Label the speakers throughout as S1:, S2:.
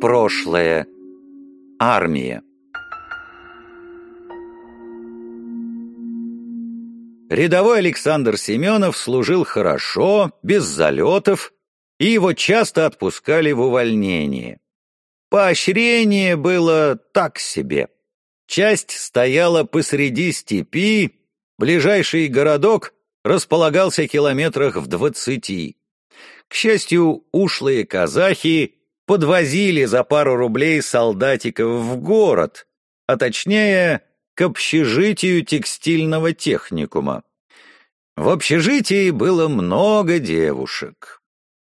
S1: Прошлое. Армия. Рядовой Александр Семенов служил хорошо, без залетов, и его часто отпускали в увольнение. Поощрение было так себе. Часть стояла посреди степи, ближайший городок располагался километрах в двадцати. К счастью, ушлые казахи подвозили за пару рублей солдатиков в город, а точнее, к общежитию текстильного техникума. В общежитии было много девушек,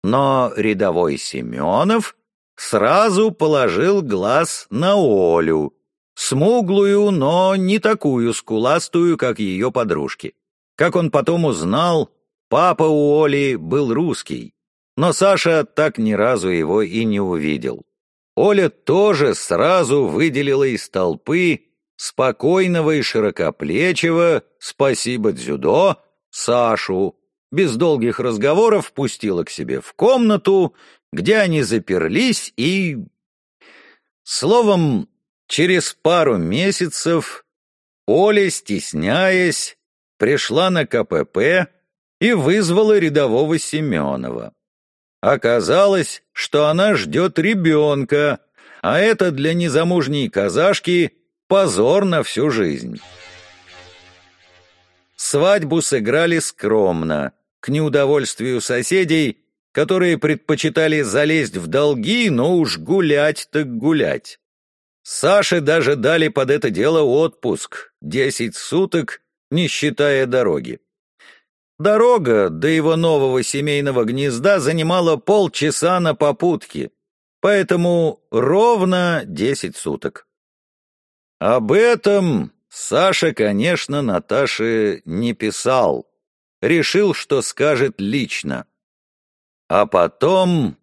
S1: но рядовой Семенов сразу положил глаз на Олю, смуглую, но не такую скуластую, как ее подружки. Как он потом узнал, папа у Оли был русский, но Саша так ни разу его и не увидел. Оля тоже сразу выделила из толпы спокойного и широкоплечего, спасибо дзюдо, Сашу, без долгих разговоров пустила к себе в комнату, где они заперлись и... Словом, через пару месяцев Оля, стесняясь, пришла на КПП и вызвала рядового Семенова. Оказалось, что она ждет ребенка, а это для незамужней казашки позор на всю жизнь. Свадьбу сыграли скромно, к неудовольствию соседей, которые предпочитали залезть в долги, но уж гулять так гулять. Саше даже дали под это дело отпуск, десять суток, не считая дороги. Дорога до его нового семейного гнезда занимала полчаса на попутке, поэтому ровно десять суток. Об этом Саша, конечно, Наташе не писал. Решил, что скажет лично. А потом...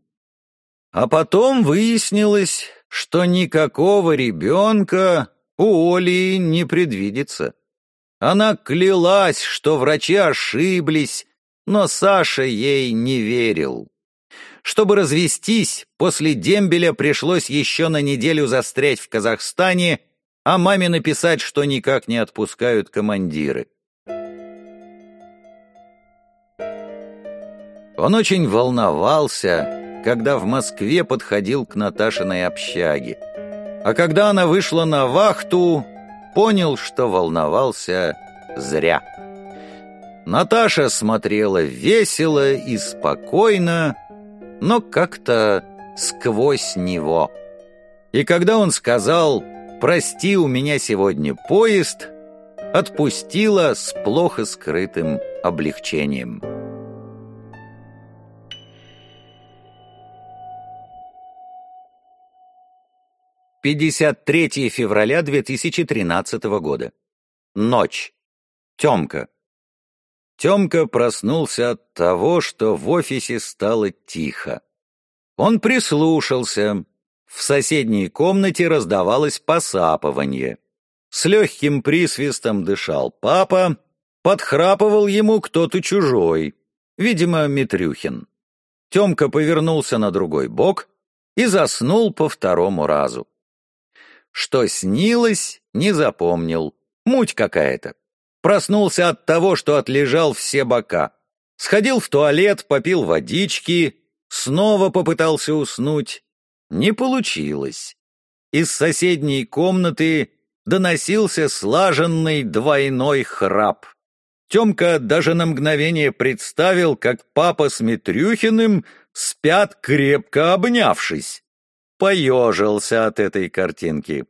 S1: А потом выяснилось, что никакого ребенка у Оли не предвидится. Она клялась, что врачи ошиблись, но Саша ей не верил. Чтобы развестись, после дембеля пришлось еще на неделю застрять в Казахстане, а маме написать, что никак не отпускают командиры. Он очень волновался, когда в Москве подходил к Наташиной общаге. А когда она вышла на вахту, понял, что волновался зря. Наташа смотрела весело и спокойно, но как-то сквозь него. И когда он сказал «Прости, у меня сегодня поезд», отпустила с плохо скрытым облегчением. Пятьдесят третье февраля 2013 года. Ночь. Темка. Темка проснулся от того, что в офисе стало тихо. Он прислушался. В соседней комнате раздавалось посапывание. С легким присвистом дышал папа, подхрапывал ему кто-то чужой, видимо, Митрюхин. Темка повернулся на другой бок и заснул по второму разу. Что снилось, не запомнил. Муть какая-то. Проснулся от того, что отлежал все бока. Сходил в туалет, попил водички, снова попытался уснуть. Не получилось. Из соседней комнаты доносился слаженный двойной храп. Темка даже на мгновение представил, как папа с Митрюхиным спят, крепко обнявшись поежился от этой картинки.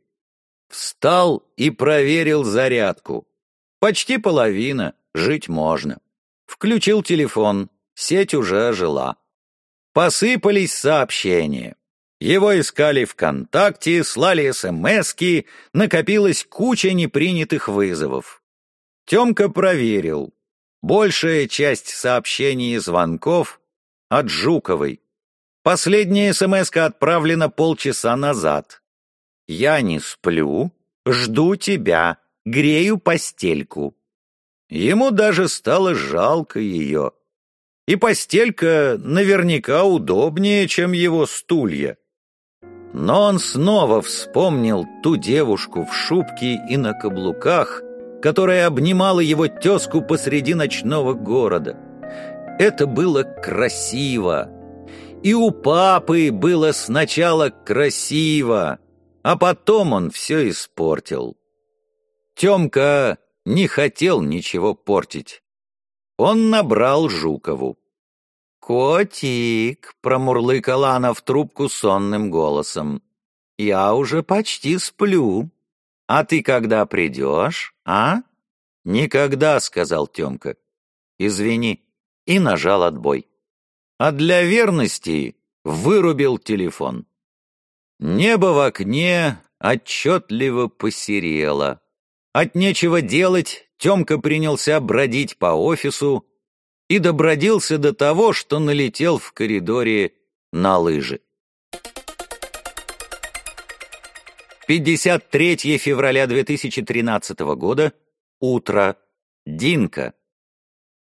S1: Встал и проверил зарядку. Почти половина, жить можно. Включил телефон, сеть уже ожила. Посыпались сообщения. Его искали ВКонтакте, слали СМСки, накопилась куча непринятых вызовов. Темка проверил. Большая часть сообщений и звонков от Жуковой. Последняя смс отправлена полчаса назад. Я не сплю, жду тебя, грею постельку. Ему даже стало жалко ее. И постелька наверняка удобнее, чем его стулья. Но он снова вспомнил ту девушку в шубке и на каблуках, которая обнимала его тезку посреди ночного города. Это было красиво. И у папы было сначала красиво, а потом он все испортил. Темка не хотел ничего портить. Он набрал Жукову. «Котик!» — промурлыкала она в трубку сонным голосом. «Я уже почти сплю. А ты когда придешь, а?» «Никогда», — сказал Темка. «Извини». И нажал отбой. А для верности вырубил телефон. Небо в окне отчетливо посерело. От нечего делать Темка принялся бродить по офису и добродился до того, что налетел в коридоре на лыжи. 53 февраля 2013 года. Утро. Динка.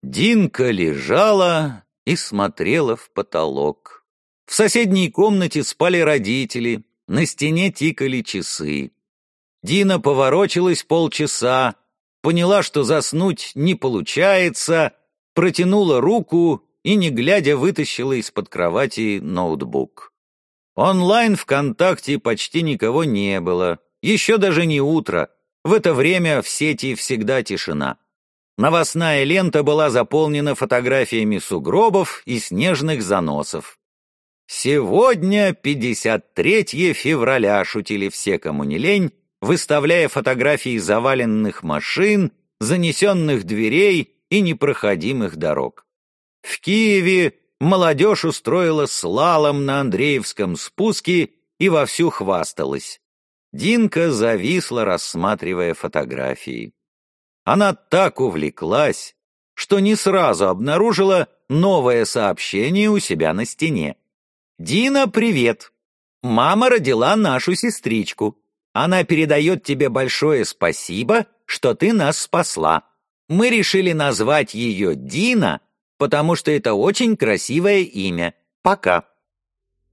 S1: Динка лежала и смотрела в потолок. В соседней комнате спали родители, на стене тикали часы. Дина поворочилась полчаса, поняла, что заснуть не получается, протянула руку и, не глядя, вытащила из-под кровати ноутбук. Онлайн ВКонтакте почти никого не было, еще даже не утро, в это время в сети всегда тишина. Новостная лента была заполнена фотографиями сугробов и снежных заносов. Сегодня 53 февраля, шутили все, кому не лень, выставляя фотографии заваленных машин, занесенных дверей и непроходимых дорог. В Киеве молодежь устроила слалом на Андреевском спуске и вовсю хвасталась. Динка зависла, рассматривая фотографии. Она так увлеклась, что не сразу обнаружила новое сообщение у себя на стене. «Дина, привет! Мама родила нашу сестричку. Она передает тебе большое спасибо, что ты нас спасла. Мы решили назвать ее Дина, потому что это очень красивое имя. Пока».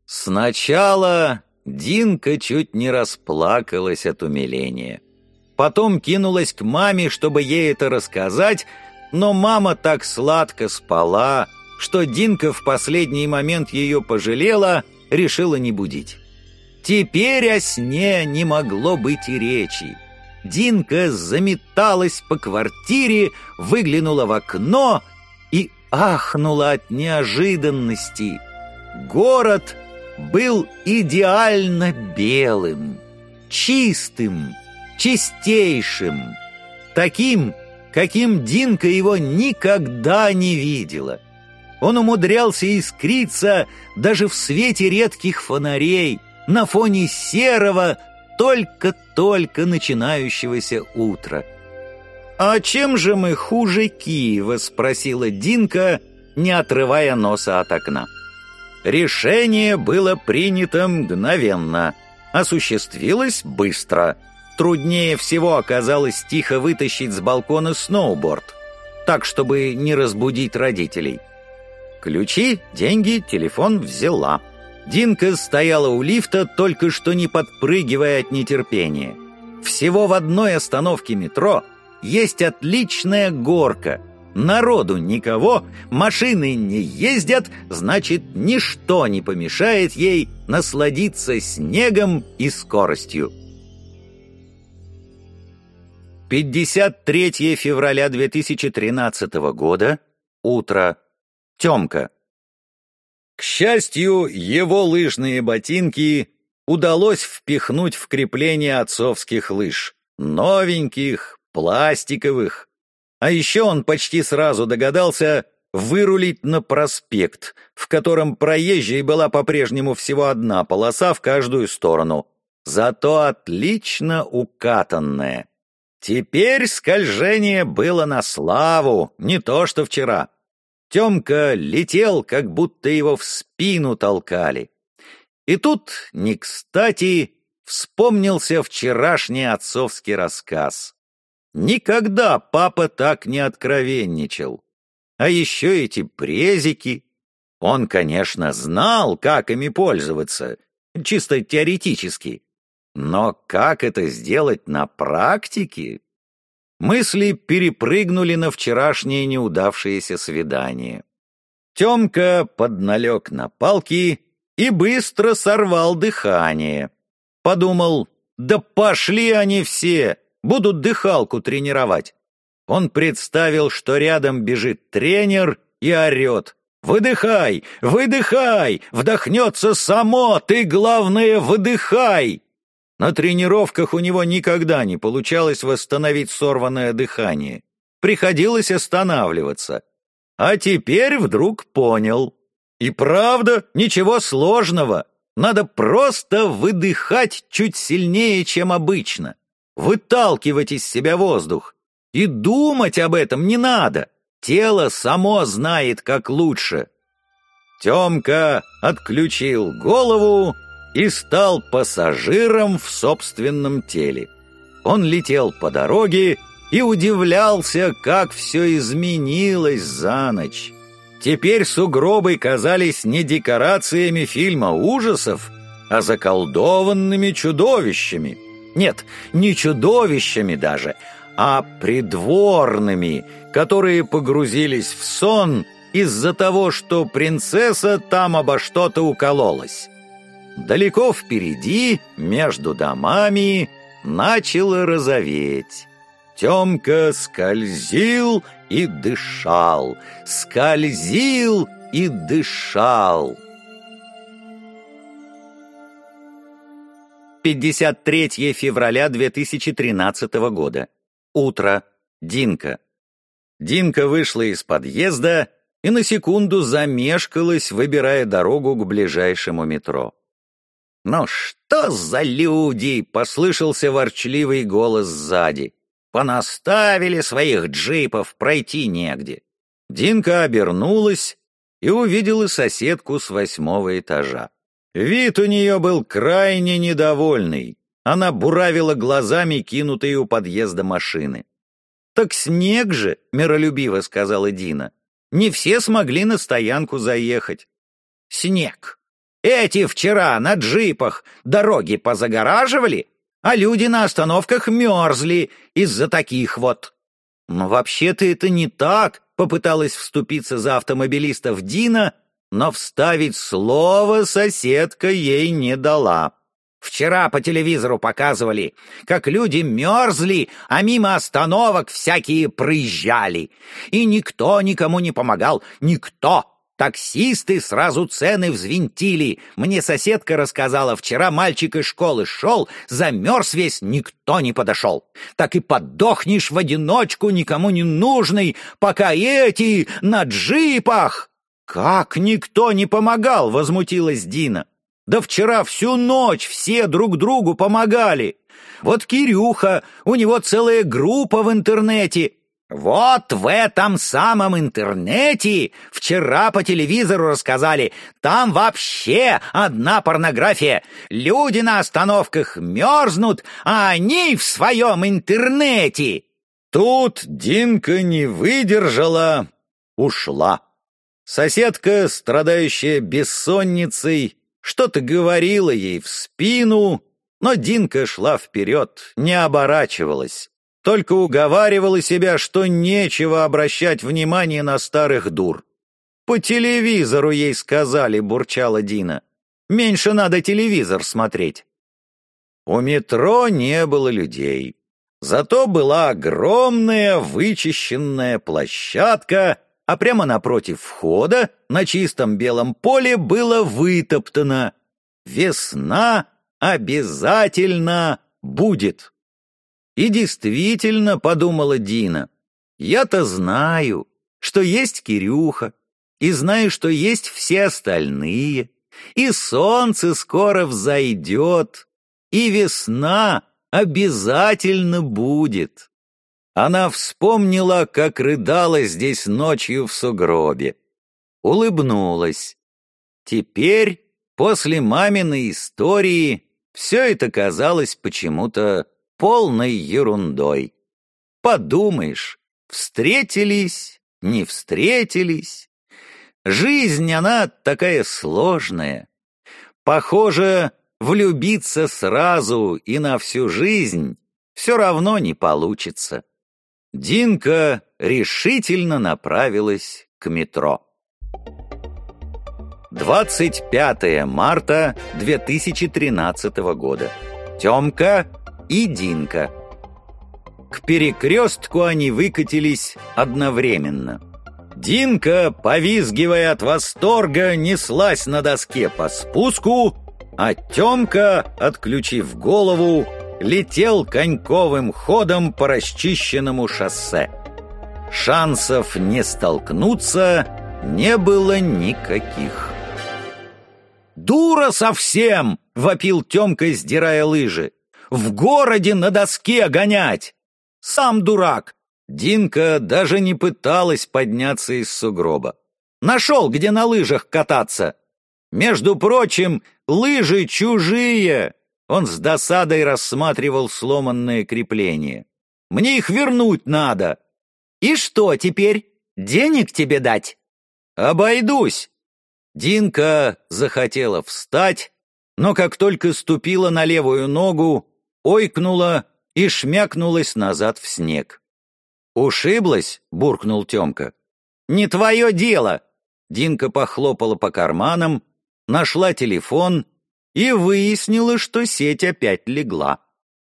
S1: Сначала Динка чуть не расплакалась от умиления. Потом кинулась к маме, чтобы ей это рассказать, но мама так сладко спала, что Динка в последний момент ее пожалела, решила не будить. Теперь о сне не могло быть и речи. Динка заметалась по квартире, выглянула в окно и ахнула от неожиданности. Город был идеально белым, чистым, чистейшим, таким, каким Динка его никогда не видела. Он умудрялся искриться даже в свете редких фонарей, на фоне серого, только-только начинающегося утра. «А чем же мы хуже Киева?» — спросила Динка, не отрывая носа от окна. Решение было принято мгновенно, осуществилось быстро. Труднее всего оказалось тихо вытащить с балкона сноуборд, так, чтобы не разбудить родителей. Ключи, деньги, телефон взяла. Динка стояла у лифта, только что не подпрыгивая от нетерпения. Всего в одной остановке метро есть отличная горка. Народу никого, машины не ездят, значит, ничто не помешает ей насладиться снегом и скоростью. 53 февраля 2013 года. Утро. Темка. К счастью, его лыжные ботинки удалось впихнуть в крепление отцовских лыж. Новеньких, пластиковых. А еще он почти сразу догадался вырулить на проспект, в котором проезжей была по-прежнему всего одна полоса в каждую сторону, зато отлично укатанная. Теперь скольжение было на славу, не то что вчера. Темка летел, как будто его в спину толкали. И тут, не кстати, вспомнился вчерашний отцовский рассказ. Никогда папа так не откровенничал. А еще эти презики. Он, конечно, знал, как ими пользоваться. чисто теоретически. Но как это сделать на практике? Мысли перепрыгнули на вчерашнее неудавшееся свидание. Темка подналег на палки и быстро сорвал дыхание. Подумал, да пошли они все, будут дыхалку тренировать. Он представил, что рядом бежит тренер и орет. «Выдыхай! Выдыхай! Вдохнется само! Ты, главное, выдыхай!» На тренировках у него никогда не получалось восстановить сорванное дыхание. Приходилось останавливаться. А теперь вдруг понял. И правда, ничего сложного. Надо просто выдыхать чуть сильнее, чем обычно. Выталкивать из себя воздух. И думать об этом не надо. Тело само знает, как лучше. Темка отключил голову и стал пассажиром в собственном теле. Он летел по дороге и удивлялся, как все изменилось за ночь. Теперь сугробы казались не декорациями фильма ужасов, а заколдованными чудовищами. Нет, не чудовищами даже, а придворными, которые погрузились в сон из-за того, что принцесса там обо что-то укололась. Далеко впереди, между домами, начало розоветь. Темка скользил и дышал, скользил и дышал. 53 февраля 2013 года. Утро. Динка. Динка вышла из подъезда и на секунду замешкалась, выбирая дорогу к ближайшему метро. «Ну что за люди!» — послышался ворчливый голос сзади. Понаставили своих джипов, пройти негде. Динка обернулась и увидела соседку с восьмого этажа. Вид у нее был крайне недовольный. Она буравила глазами кинутые у подъезда машины. «Так снег же», — миролюбиво сказала Дина. «Не все смогли на стоянку заехать». «Снег. Эти вчера на джипах дороги позагораживали, а люди на остановках мерзли из-за таких вот. Но вообще-то это не так, попыталась вступиться за автомобилистов Дина, но вставить слово соседка ей не дала. Вчера по телевизору показывали, как люди мерзли, а мимо остановок всякие проезжали. И никто никому не помогал, никто. Таксисты сразу цены взвинтили. Мне соседка рассказала, вчера мальчик из школы шел, замерз весь, никто не подошел. Так и подохнешь в одиночку, никому не нужный, пока эти на джипах. Как никто не помогал, возмутилась Дина. Да вчера всю ночь все друг другу помогали. Вот Кирюха, у него целая группа в интернете, вот в этом самом интернете вчера по телевизору рассказали, там вообще одна порнография. Люди на остановках мерзнут, а они в своем интернете. Тут Динка не выдержала, ушла. Соседка, страдающая бессонницей, что-то говорила ей в спину, но Динка шла вперед, не оборачивалась только уговаривала себя, что нечего обращать внимание на старых дур. «По телевизору ей сказали», — бурчала Дина. «Меньше надо телевизор смотреть». У метро не было людей. Зато была огромная вычищенная площадка, а прямо напротив входа на чистом белом поле было вытоптано «Весна обязательно будет». И действительно, подумала Дина, я-то знаю, что есть Кирюха, и знаю, что есть все остальные, и солнце скоро взойдет, и весна обязательно будет. Она вспомнила, как рыдала здесь ночью в сугробе. Улыбнулась. Теперь, после маминой истории, все это казалось почему-то полной ерундой. Подумаешь, встретились, не встретились. Жизнь, она такая сложная. Похоже, влюбиться сразу и на всю жизнь все равно не получится. Динка решительно направилась к метро. 25 марта 2013 года. Темка и Динка. К перекрестку они выкатились одновременно. Динка, повизгивая от восторга, неслась на доске по спуску, а Темка, отключив голову, летел коньковым ходом по расчищенному шоссе. Шансов не столкнуться не было никаких. «Дура совсем!» — вопил Темка, сдирая лыжи. «В городе на доске гонять! Сам дурак! Динка даже не пыталась подняться из сугроба. Нашел, где на лыжах кататься. Между прочим, лыжи чужие. Он с досадой рассматривал сломанные крепления. Мне их вернуть надо. И что теперь? Денег тебе дать? Обойдусь. Динка захотела встать, но как только ступила на левую ногу, ойкнула и шмякнулась назад в снег. «Ушиблась?» — буркнул Темка. «Не твое дело!» Динка похлопала по карманам, нашла телефон и выяснила, что сеть опять легла.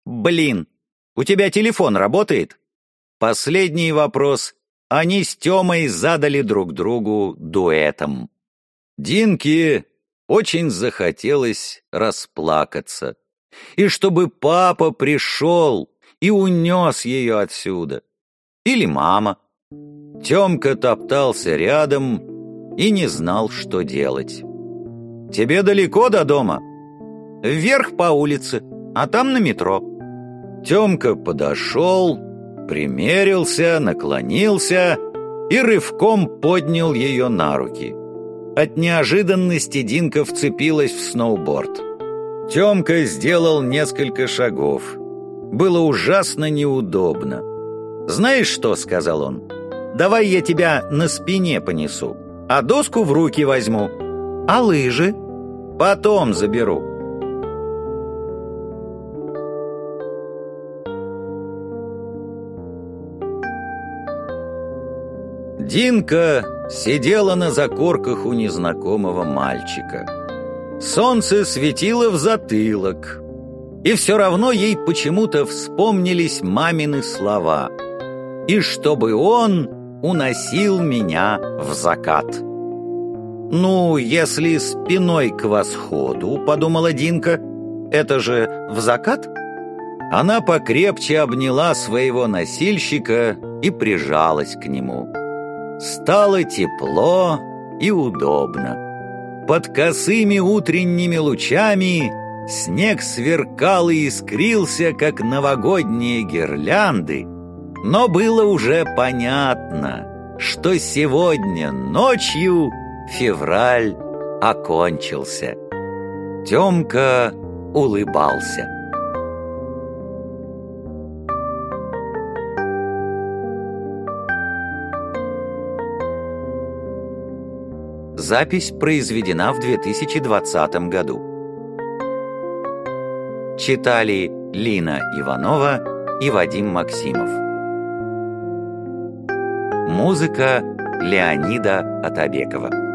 S1: «Блин, у тебя телефон работает?» Последний вопрос они с Темой задали друг другу дуэтом. Динке очень захотелось расплакаться. И чтобы папа пришел и унес ее отсюда или мама. Темка топтался рядом и не знал, что делать. «Тебе далеко до дома?» «Вверх по улице, а там на метро». Темка подошел, примерился, наклонился и рывком поднял ее на руки. От неожиданности Динка вцепилась в сноуборд. Темка сделал несколько шагов. Было ужасно неудобно. «Знаешь что?» — сказал он. «Давай я тебя на спине понесу, а доску в руки возьму. А лыжи?» «Потом заберу». Динка сидела на закорках у незнакомого мальчика. Солнце светило в затылок, и все равно ей почему-то вспомнились мамины слова — и чтобы он уносил меня в закат. «Ну, если спиной к восходу», — подумала Динка, — «это же в закат?» Она покрепче обняла своего носильщика и прижалась к нему. Стало тепло и удобно. Под косыми утренними лучами снег сверкал и искрился, как новогодние гирлянды, но было уже понятно, что сегодня ночью февраль окончился. Темка улыбался. Запись произведена в 2020 году. Читали Лина Иванова и Вадим Максимов. Музыка Леонида Атабекова